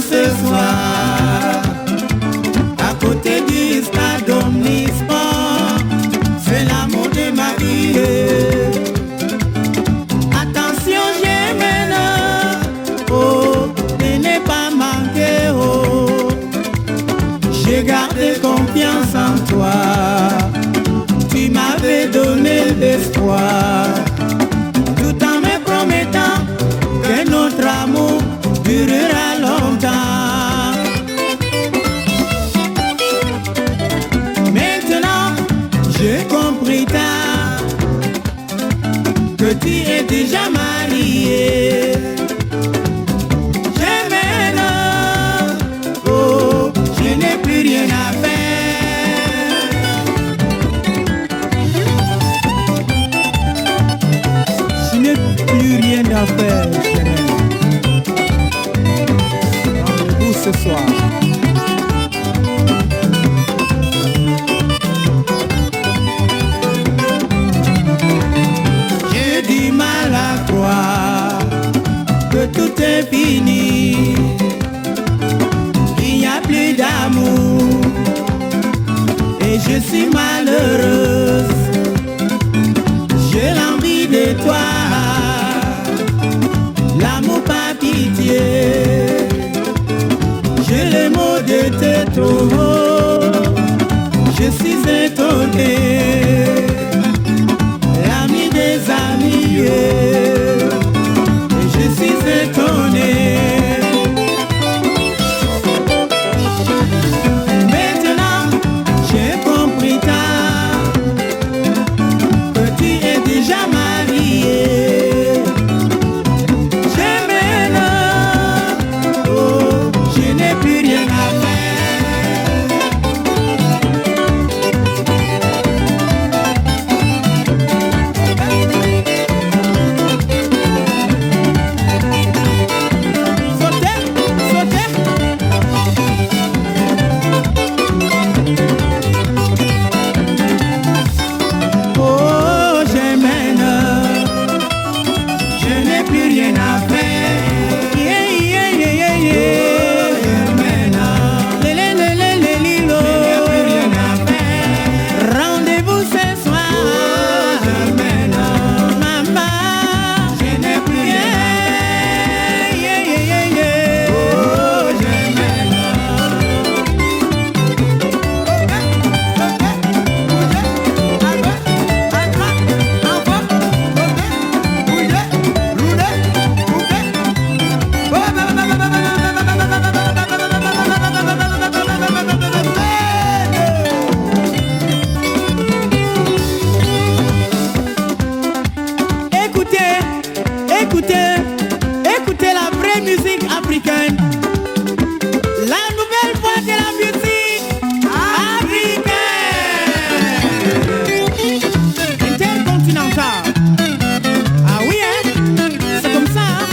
ce soir. À côté du stade Omnisport, c'est l'amour de ma vie. Attention, j'ai maintenant, oh, ne n'est pas manqué, oh. J'ai gardé confiance en toi, tu m'avais donné l'espoir. rien à faire, jamais. Rendez-vous ce soir? tout est fini. Il n'y a plus d'amour et je suis malheureuse. J'ai l'envie de toi. yeah. Beauty and I. écoutez, écoutez, la vraie musique africaine. La nouvelle voix de la musique africaine. Intercontinentale. Ah oui, hein? C'est comme ça, hein?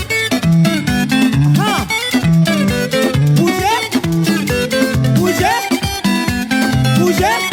Ah ah. Bougez, bougez, bougez.